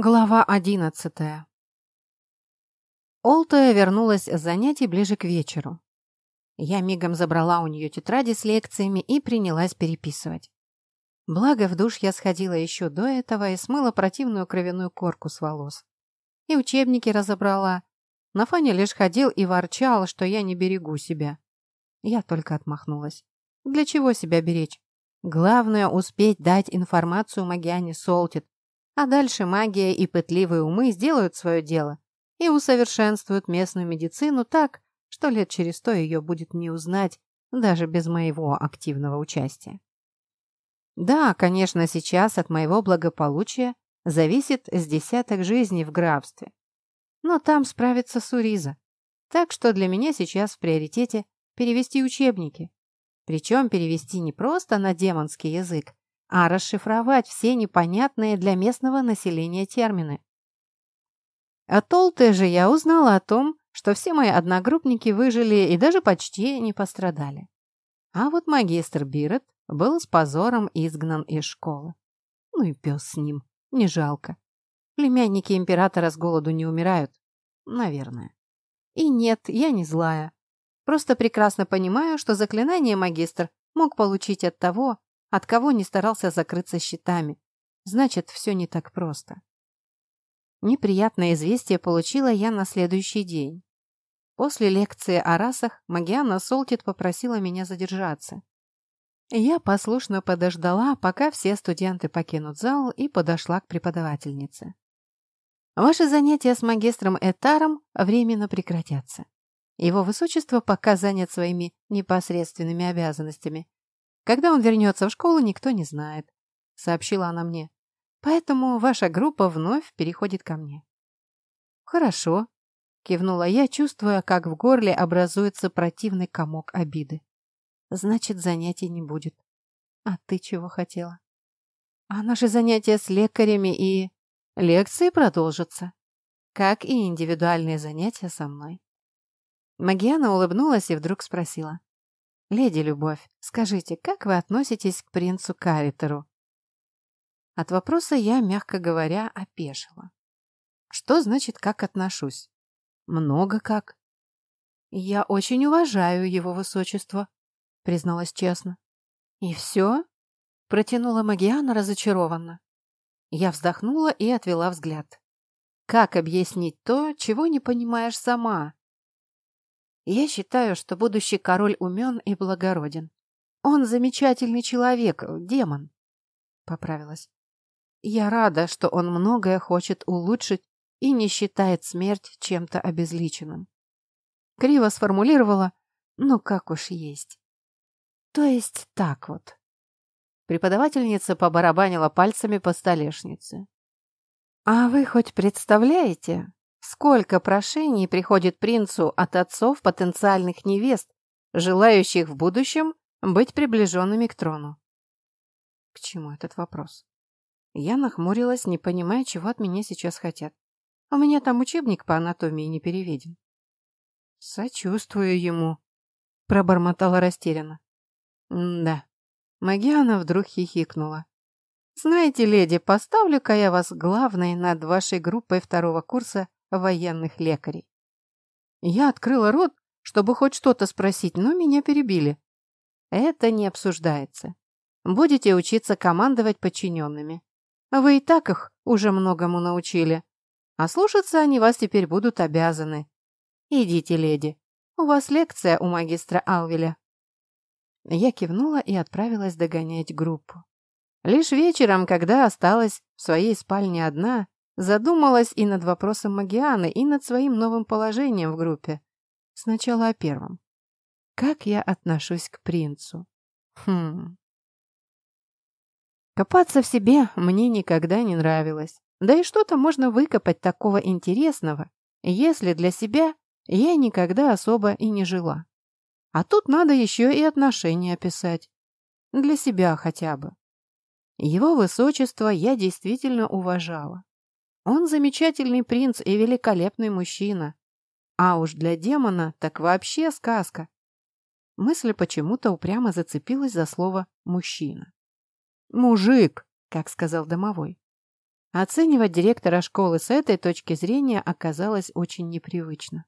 Глава одиннадцатая Олтая вернулась с занятий ближе к вечеру. Я мигом забрала у нее тетради с лекциями и принялась переписывать. Благо, в душ я сходила еще до этого и смыла противную кровяную корку с волос. И учебники разобрала. На фоне лишь ходил и ворчал, что я не берегу себя. Я только отмахнулась. Для чего себя беречь? Главное — успеть дать информацию Магиане Солтит, а дальше магия и пытливые умы сделают свое дело и усовершенствуют местную медицину так, что лет через сто ее будет не узнать даже без моего активного участия. Да, конечно, сейчас от моего благополучия зависит с десяток жизней в графстве. Но там справится Суриза. Так что для меня сейчас в приоритете перевести учебники. Причем перевести не просто на демонский язык, а расшифровать все непонятные для местного населения термины. От Толты же я узнала о том, что все мои одногруппники выжили и даже почти не пострадали. А вот магистр Бирет был с позором изгнан из школы. Ну и пес с ним, не жалко. Племянники императора с голоду не умирают. Наверное. И нет, я не злая. Просто прекрасно понимаю, что заклинание магистр мог получить от того, от кого не старался закрыться щитами. Значит, все не так просто. Неприятное известие получила я на следующий день. После лекции о расах Магиана Солтит попросила меня задержаться. Я послушно подождала, пока все студенты покинут зал, и подошла к преподавательнице. Ваши занятия с магистром Этаром временно прекратятся. Его высочество пока занят своими непосредственными обязанностями, когда он вернется в школу, никто не знает», — сообщила она мне. «Поэтому ваша группа вновь переходит ко мне». «Хорошо», — кивнула я, чувствуя, как в горле образуется противный комок обиды. «Значит, занятий не будет. А ты чего хотела?» «А наши занятия с лекарями и...» «Лекции продолжатся, как и индивидуальные занятия со мной». Магиана улыбнулась и вдруг спросила. «Леди Любовь, скажите, как вы относитесь к принцу Каритеру?» От вопроса я, мягко говоря, опешила. Что значит «как отношусь»? Много как. Я очень уважаю его высочество, призналась честно. И все? Протянула Магиана разочарованно. Я вздохнула и отвела взгляд. Как объяснить то, чего не понимаешь сама? Я считаю, что будущий король умен и благороден. Он замечательный человек, демон. Поправилась. Я рада, что он многое хочет улучшить и не считает смерть чем-то обезличенным. Криво сформулировала, ну как уж есть. То есть так вот. Преподавательница побарабанила пальцами по столешнице. А вы хоть представляете, Сколько прошений приходит принцу от отцов потенциальных невест, желающих в будущем быть приближенными к трону? К чему этот вопрос? Я нахмурилась, не понимая, чего от меня сейчас хотят. У меня там учебник по анатомии не переведен. Сочувствую ему, пробормотала растерянно. да. Магиана вдруг хихикнула. Знаете, леди, поставлю-ка я вас главной над вашей группой второго курса военных лекарей. Я открыла рот, чтобы хоть что-то спросить, но меня перебили. Это не обсуждается. Будете учиться командовать подчиненными. Вы и так их уже многому научили. А слушаться они вас теперь будут обязаны. Идите, леди. У вас лекция у магистра Алвеля. Я кивнула и отправилась догонять группу. Лишь вечером, когда осталась в своей спальне одна, Задумалась и над вопросом Магианы, и над своим новым положением в группе. Сначала о первом. Как я отношусь к принцу? Хм. Копаться в себе мне никогда не нравилось. Да и что-то можно выкопать такого интересного, если для себя я никогда особо и не жила. А тут надо еще и отношения описать. Для себя хотя бы. Его высочество я действительно уважала. Он замечательный принц и великолепный мужчина. А уж для демона так вообще сказка. Мысль почему-то упрямо зацепилась за слово «мужчина». «Мужик», как сказал домовой. Оценивать директора школы с этой точки зрения оказалось очень непривычно.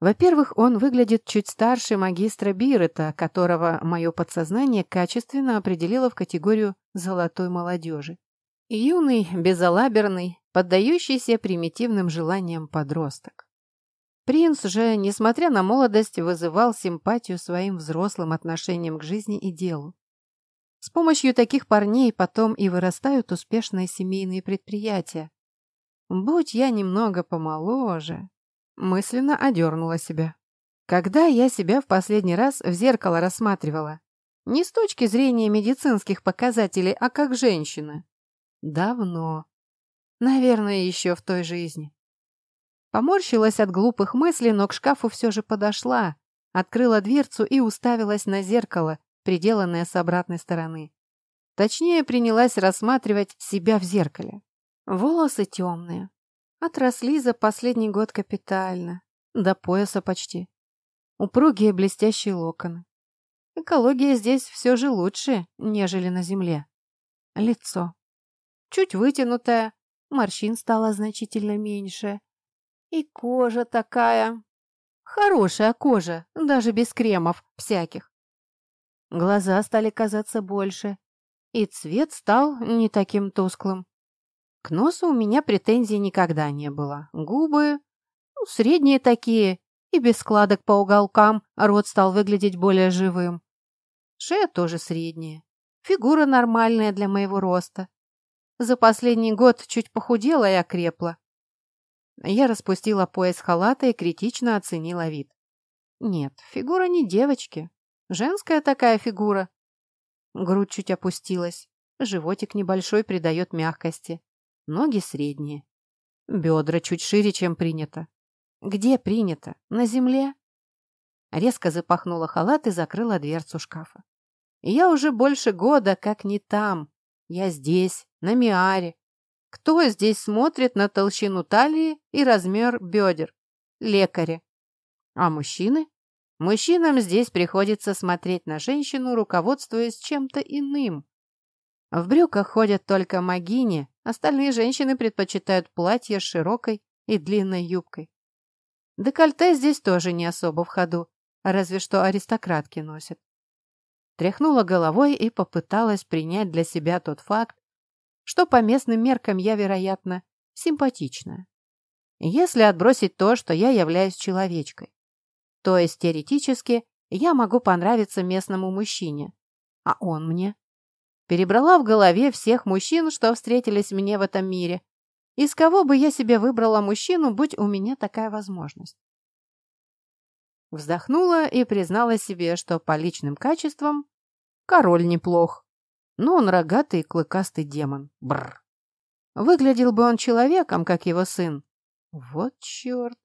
Во-первых, он выглядит чуть старше магистра Бирета, которого мое подсознание качественно определило в категорию «золотой молодежи». Юный, безалаберный, поддающийся примитивным желаниям подросток. Принц же, несмотря на молодость, вызывал симпатию своим взрослым отношением к жизни и делу. С помощью таких парней потом и вырастают успешные семейные предприятия. Будь я немного помоложе, мысленно одернула себя. Когда я себя в последний раз в зеркало рассматривала? Не с точки зрения медицинских показателей, а как женщина. Давно. Наверное, еще в той жизни. Поморщилась от глупых мыслей, но к шкафу все же подошла, открыла дверцу и уставилась на зеркало, приделанное с обратной стороны. Точнее, принялась рассматривать себя в зеркале. Волосы темные, Отросли за последний год капитально, до пояса почти. Упругие блестящие локоны. Экология здесь все же лучше, нежели на земле. Лицо. Чуть вытянутое, морщин стало значительно меньше. И кожа такая... Хорошая кожа, даже без кремов всяких. Глаза стали казаться больше, и цвет стал не таким тусклым. К носу у меня претензий никогда не было. Губы, ну, средние такие, и без складок по уголкам рот стал выглядеть более живым. Шея тоже средняя. Фигура нормальная для моего роста. За последний год чуть похудела и окрепла. Я распустила пояс халата и критично оценила вид. Нет, фигура не девочки. Женская такая фигура. Грудь чуть опустилась. Животик небольшой придает мягкости ноги средние. Бедра чуть шире, чем принято. Где принято? На земле? Резко запахнула халат и закрыла дверцу шкафа. Я уже больше года как не там. Я здесь, на Миаре. Кто здесь смотрит на толщину талии и размер бедер? Лекари. А мужчины? Мужчинам здесь приходится смотреть на женщину, руководствуясь чем-то иным. В брюках ходят только магини, остальные женщины предпочитают платья с широкой и длинной юбкой. Декольте здесь тоже не особо в ходу, разве что аристократки носят. Тряхнула головой и попыталась принять для себя тот факт, что по местным меркам я, вероятно, симпатичная. Если отбросить то, что я являюсь человечкой. То есть, теоретически, я могу понравиться местному мужчине, а он мне Перебрала в голове всех мужчин, что встретились мне в этом мире. Из кого бы я себе выбрала мужчину, будь у меня такая возможность? Вздохнула и признала себе, что по личным качествам король неплох. Но он рогатый клыкастый демон. Бррр. Выглядел бы он человеком, как его сын. Вот черт.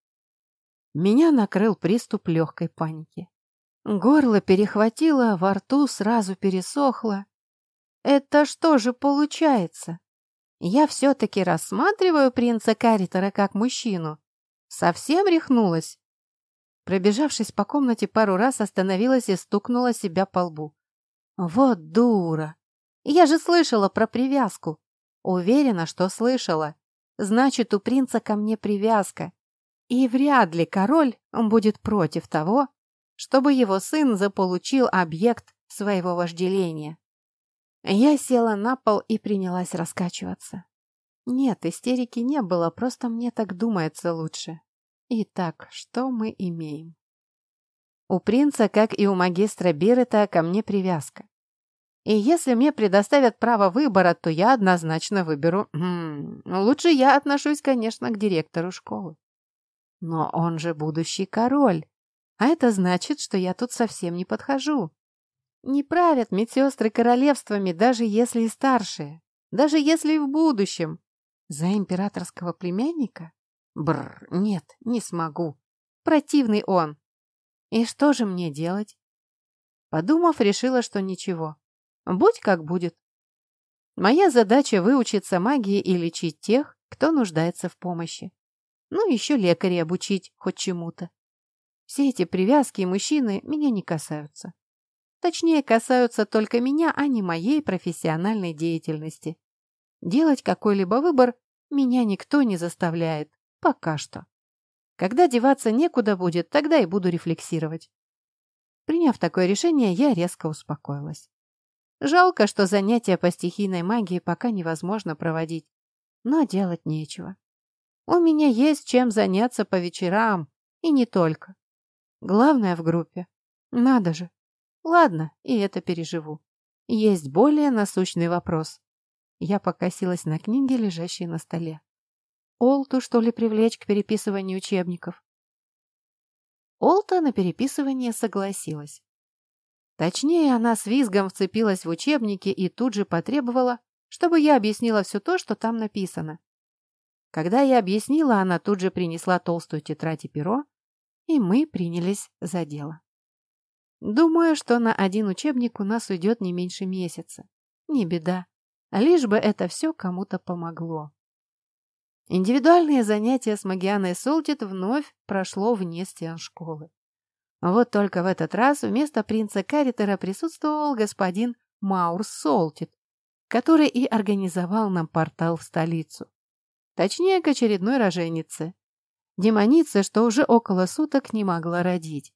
Меня накрыл приступ легкой паники. Горло перехватило, во рту сразу пересохло. Это что же получается? Я все-таки рассматриваю принца Каритера как мужчину. Совсем рехнулась? Пробежавшись по комнате пару раз, остановилась и стукнула себя по лбу. Вот дура! Я же слышала про привязку. Уверена, что слышала. Значит, у принца ко мне привязка. И вряд ли король будет против того, чтобы его сын заполучил объект своего вожделения. Я села на пол и принялась раскачиваться. Нет, истерики не было, просто мне так думается лучше. Итак, что мы имеем? У принца, как и у магистра Бирета, ко мне привязка. И если мне предоставят право выбора, то я однозначно выберу... М -м, лучше я отношусь, конечно, к директору школы. Но он же будущий король. А это значит, что я тут совсем не подхожу. Не правят медсестры королевствами, даже если и старшие, даже если и в будущем. За императорского племянника? Бррр, нет, не смогу. Противный он. И что же мне делать? Подумав, решила, что ничего. Будь как будет. Моя задача выучиться магии и лечить тех, кто нуждается в помощи. Ну, еще лекарей обучить хоть чему-то. Все эти привязки и мужчины меня не касаются. Точнее, касаются только меня, а не моей профессиональной деятельности. Делать какой-либо выбор меня никто не заставляет. Пока что. Когда деваться некуда будет, тогда и буду рефлексировать. Приняв такое решение, я резко успокоилась. Жалко, что занятия по стихийной магии пока невозможно проводить, но делать нечего. У меня есть чем заняться по вечерам, и не только. Главное в группе. Надо же. Ладно, и это переживу. Есть более насущный вопрос. Я покосилась на книги, лежащие на столе. Олту, что ли, привлечь к переписыванию учебников? Олта на переписывание согласилась. Точнее, она с визгом вцепилась в учебники и тут же потребовала, чтобы я объяснила все то, что там написано. Когда я объяснила, она тут же принесла толстую тетрадь и перо, и мы принялись за дело. Думаю, что на один учебник у нас уйдет не меньше месяца. Не беда. Лишь бы это все кому-то помогло. Индивидуальные занятия с Магианой Солтит вновь прошло вне стен школы. Вот только в этот раз вместо принца Каритера присутствовал господин Маурс Солтит, который и организовал нам портал в столицу. Точнее, к очередной роженице. Демоница, что уже около суток не могла родить.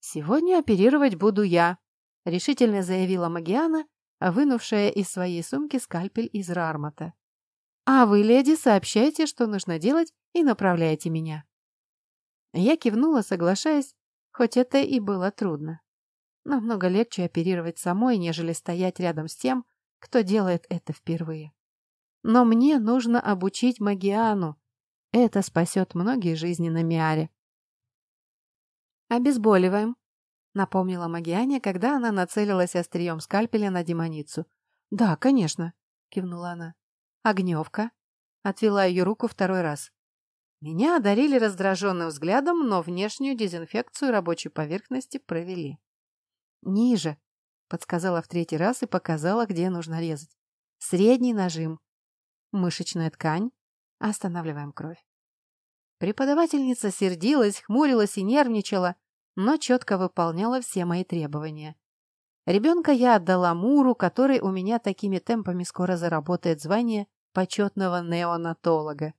«Сегодня оперировать буду я», — решительно заявила Магиана, вынувшая из своей сумки скальпель из рармата. «А вы, леди, сообщайте, что нужно делать, и направляйте меня». Я кивнула, соглашаясь, хоть это и было трудно. Намного легче оперировать самой, нежели стоять рядом с тем, кто делает это впервые. Но мне нужно обучить Магиану. Это спасет многие жизни на Миаре. «Обезболиваем», — напомнила Магиане, когда она нацелилась острием скальпеля на демоницу. «Да, конечно», — кивнула она. «Огневка», — отвела ее руку второй раз. Меня одарили раздраженным взглядом, но внешнюю дезинфекцию рабочей поверхности провели. «Ниже», — подсказала в третий раз и показала, где нужно резать. «Средний нажим. Мышечная ткань. Останавливаем кровь». Преподавательница сердилась, хмурилась и нервничала, но четко выполняла все мои требования. Ребенка я отдала Муру, который у меня такими темпами скоро заработает звание почетного неонатолога.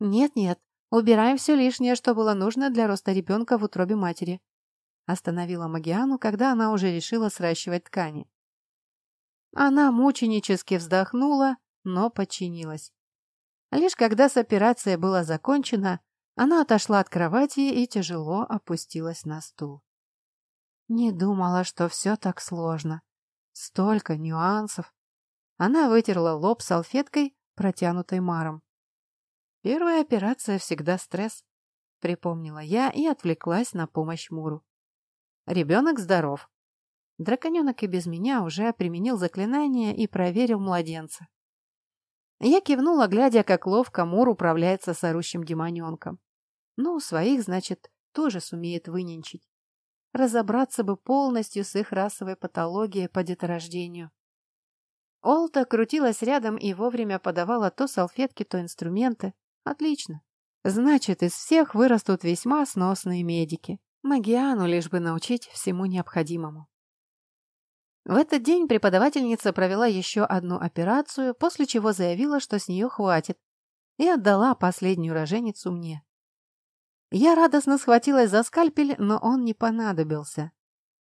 «Нет-нет, убираем все лишнее, что было нужно для роста ребенка в утробе матери», остановила Магиану, когда она уже решила сращивать ткани. Она мученически вздохнула, но подчинилась. Лишь когда с операцией была закончена, она отошла от кровати и тяжело опустилась на стул. Не думала, что все так сложно. Столько нюансов. Она вытерла лоб салфеткой, протянутой Маром. Первая операция всегда стресс, припомнила я и отвлеклась на помощь Муру. Ребенок здоров. Драконенок и без меня уже применил заклинание и проверил младенца. Я кивнула, глядя, как ловко Мур управляется с орущим демоненком. Ну, своих, значит, тоже сумеет выненчить. Разобраться бы полностью с их расовой патологией по деторождению. Олта крутилась рядом и вовремя подавала то салфетки, то инструменты, Отлично. Значит, из всех вырастут весьма сносные медики. Магиану лишь бы научить всему необходимому. В этот день преподавательница провела еще одну операцию, после чего заявила, что с нее хватит, и отдала последнюю роженицу мне. Я радостно схватилась за скальпель, но он не понадобился.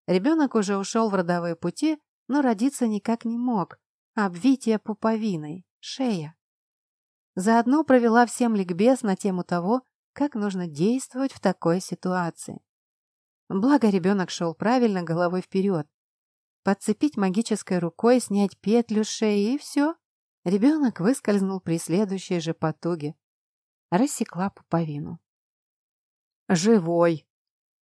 Ребенок уже ушел в родовые пути, но родиться никак не мог. Обвитие пуповиной, шея. Заодно провела всем ликбез на тему того, как нужно действовать в такой ситуации. Благо ребенок шел правильно головой вперед. Подцепить магической рукой, снять петлю шеи и все. Ребенок выскользнул при следующей же потуге. Рассекла пуповину. «Живой!»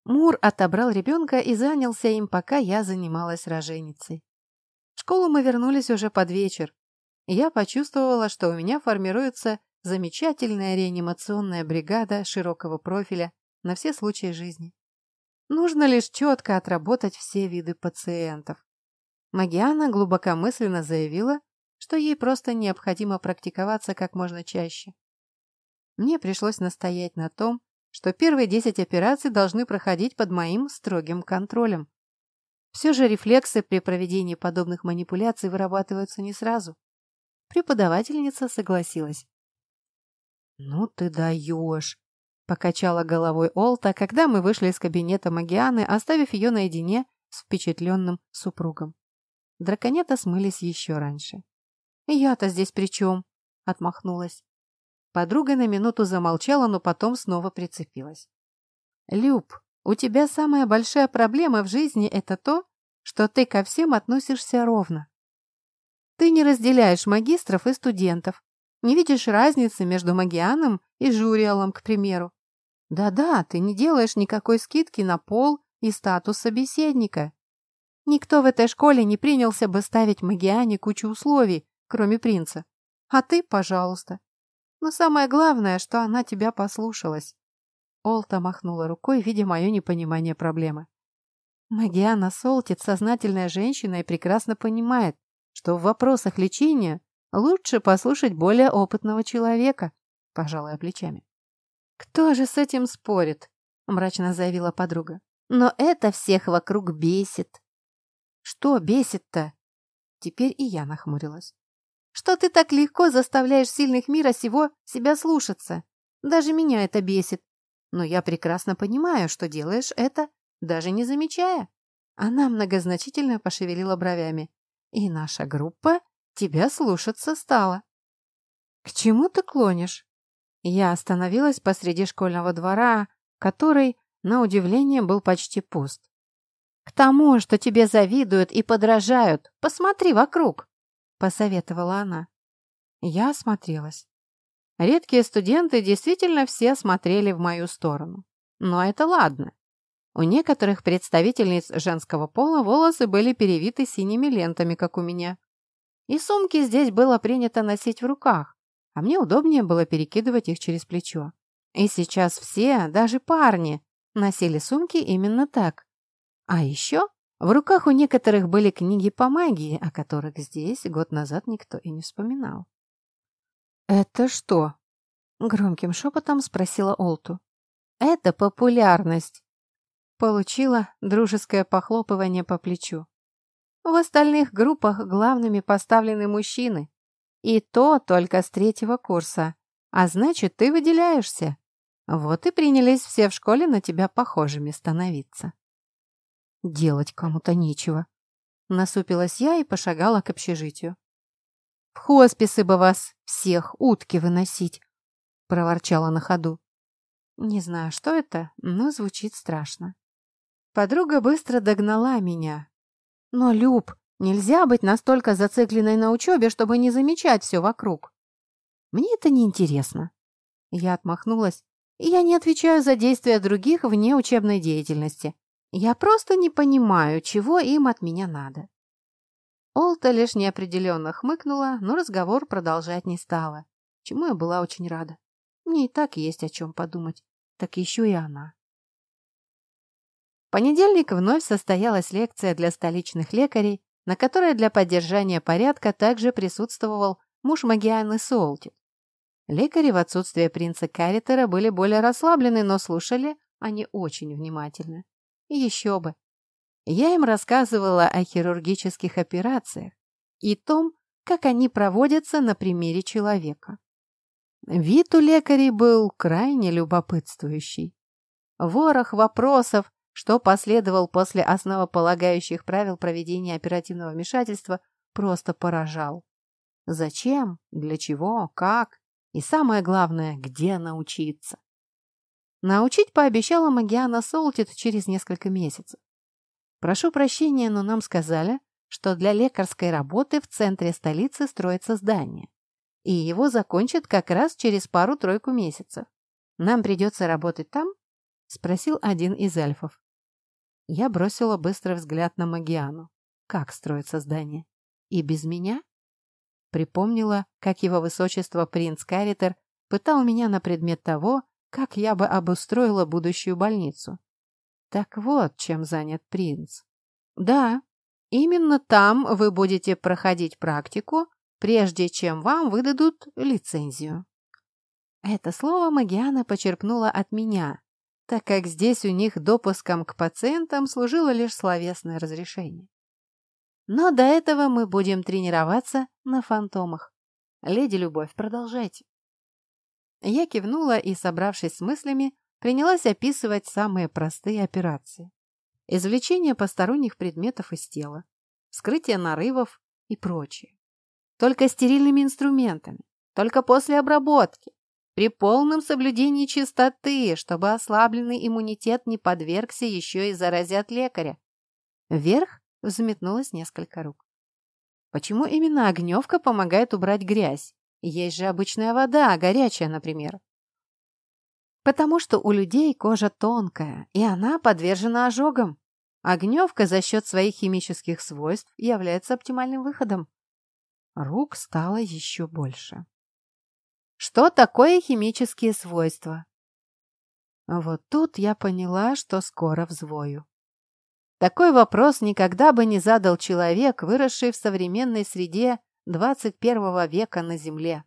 Мур отобрал ребенка и занялся им, пока я занималась роженицей. В школу мы вернулись уже под вечер я почувствовала, что у меня формируется замечательная реанимационная бригада широкого профиля на все случаи жизни. Нужно лишь четко отработать все виды пациентов. Магиана глубокомысленно заявила, что ей просто необходимо практиковаться как можно чаще. Мне пришлось настоять на том, что первые 10 операций должны проходить под моим строгим контролем. Все же рефлексы при проведении подобных манипуляций вырабатываются не сразу. преподавательница согласилась. «Ну ты даешь!» — покачала головой Олта, когда мы вышли из кабинета Магианы, оставив ее наедине с впечатленным супругом. Драконята смылись еще раньше. «Я-то здесь при чем?» — отмахнулась. Подруга на минуту замолчала, но потом снова прицепилась. «Люб, у тебя самая большая проблема в жизни — это то, что ты ко всем относишься ровно. Ты не разделяешь магистров и студентов, не видишь разницы между магианом и журиалом, к примеру. Да-да, ты не делаешь никакой скидки на пол и статус собеседника. Никто в этой школе не принялся бы ставить магиане кучу условий, кроме принца. А ты, пожалуйста. Но самое главное, что она тебя послушалась. Олта махнула рукой, видя мое непонимание проблемы. Магиана Солтит сознательная женщина и прекрасно понимает, что в вопросах лечения лучше послушать более опытного человека, пожалуй, плечами. «Кто же с этим спорит?» – мрачно заявила подруга. «Но это всех вокруг бесит». «Что бесит-то?» Теперь и я нахмурилась. «Что ты так легко заставляешь сильных мира сего себя слушаться? Даже меня это бесит. Но я прекрасно понимаю, что делаешь это, даже не замечая». Она многозначительно пошевелила бровями. «И наша группа тебя слушаться стала». «К чему ты клонишь?» Я остановилась посреди школьного двора, который, на удивление, был почти пуст. «К тому, что тебе завидуют и подражают, посмотри вокруг», — посоветовала она. Я осмотрелась. Редкие студенты действительно все смотрели в мою сторону. Но это ладно. У некоторых представительниц женского пола волосы были перевиты синими лентами, как у меня. И сумки здесь было принято носить в руках, а мне удобнее было перекидывать их через плечо. И сейчас все, даже парни, носили сумки именно так. А еще в руках у некоторых были книги по магии, о которых здесь год назад никто и не вспоминал. «Это что?» — громким шепотом спросила Олту. «Это популярность!» Получила дружеское похлопывание по плечу. В остальных группах главными поставлены мужчины. И то только с третьего курса. А значит, ты выделяешься. Вот и принялись все в школе на тебя похожими становиться. Делать кому-то нечего. Насупилась я и пошагала к общежитию. Хосписы бы вас всех утки выносить, проворчала на ходу. Не знаю, что это, но звучит страшно. Подруга быстро догнала меня. Но, Люб, нельзя быть настолько зацикленной на учебе, чтобы не замечать все вокруг. Мне это не интересно. Я отмахнулась. Я не отвечаю за действия других вне учебной деятельности. Я просто не понимаю, чего им от меня надо. Олта лишь неопределенно хмыкнула, но разговор продолжать не стала, чему я была очень рада. Мне и так есть о чем подумать, так еще и она. В понедельник вновь состоялась лекция для столичных лекарей, на которой для поддержания порядка также присутствовал муж Магианы Солтит. Лекари в отсутствие принца Каритера были более расслаблены, но слушали они очень внимательно. И еще бы, я им рассказывала о хирургических операциях и том, как они проводятся на примере человека. Вид у лекарей был крайне любопытствующий. Ворох вопросов, что последовал после основополагающих правил проведения оперативного вмешательства, просто поражал. Зачем, для чего, как и, самое главное, где научиться. Научить пообещала Магиана Солтит через несколько месяцев. Прошу прощения, но нам сказали, что для лекарской работы в центре столицы строится здание. И его закончат как раз через пару-тройку месяцев. Нам придется работать там? Спросил один из эльфов. Я бросила быстрый взгляд на Магиану. Как строится здание? И без меня? Припомнила, как его высочество принц Каритер пытал меня на предмет того, как я бы обустроила будущую больницу. Так вот, чем занят принц. Да, именно там вы будете проходить практику, прежде чем вам выдадут лицензию. Это слово Магиана почерпнула от меня, так как здесь у них допуском к пациентам служило лишь словесное разрешение. Но до этого мы будем тренироваться на фантомах. Леди Любовь, продолжайте. Я кивнула и, собравшись с мыслями, принялась описывать самые простые операции. Извлечение посторонних предметов из тела, вскрытие нарывов и прочее. Только стерильными инструментами, только после обработки, при полном соблюдении чистоты, чтобы ослабленный иммунитет не подвергся еще и заразе от лекаря. Вверх взметнулось несколько рук. Почему именно огневка помогает убрать грязь? Есть же обычная вода, горячая, например. Потому что у людей кожа тонкая, и она подвержена ожогам. Огневка за счет своих химических свойств является оптимальным выходом. Рук стало еще больше. Что такое химические свойства? Вот тут я поняла, что скоро взвою. Такой вопрос никогда бы не задал человек, выросший в современной среде 21 века на Земле.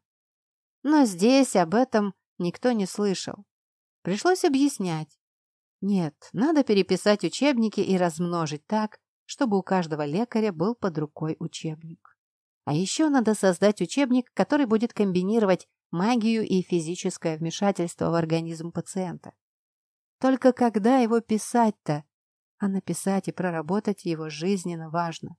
Но здесь об этом никто не слышал. Пришлось объяснять. Нет, надо переписать учебники и размножить так, чтобы у каждого лекаря был под рукой учебник. А еще надо создать учебник, который будет комбинировать магию и физическое вмешательство в организм пациента. Только когда его писать-то? А написать и проработать его жизненно важно.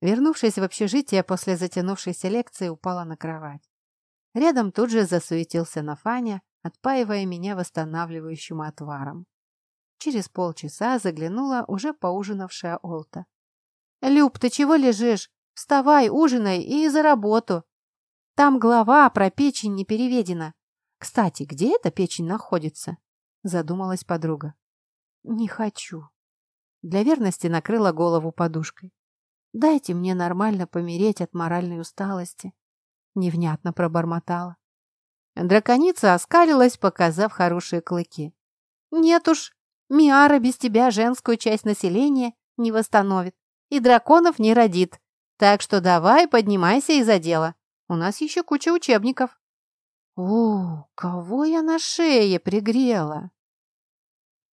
Вернувшись в общежитие после затянувшейся лекции, упала на кровать. Рядом тут же засуетился Нафаня, отпаивая меня восстанавливающим отваром. Через полчаса заглянула уже поужинавшая Олта. «Люб, ты чего лежишь? Вставай, ужинай и за работу. Там глава про печень не переведена. Кстати, где эта печень находится?» Задумалась подруга. «Не хочу». Для верности накрыла голову подушкой. Дайте мне нормально помереть от моральной усталости. Невнятно пробормотала. Драконица оскалилась, показав хорошие клыки. Нет уж, Миара без тебя женскую часть населения не восстановит и драконов не родит. Так что давай поднимайся из-за дела. У нас еще куча учебников. О, кого я на шее пригрела?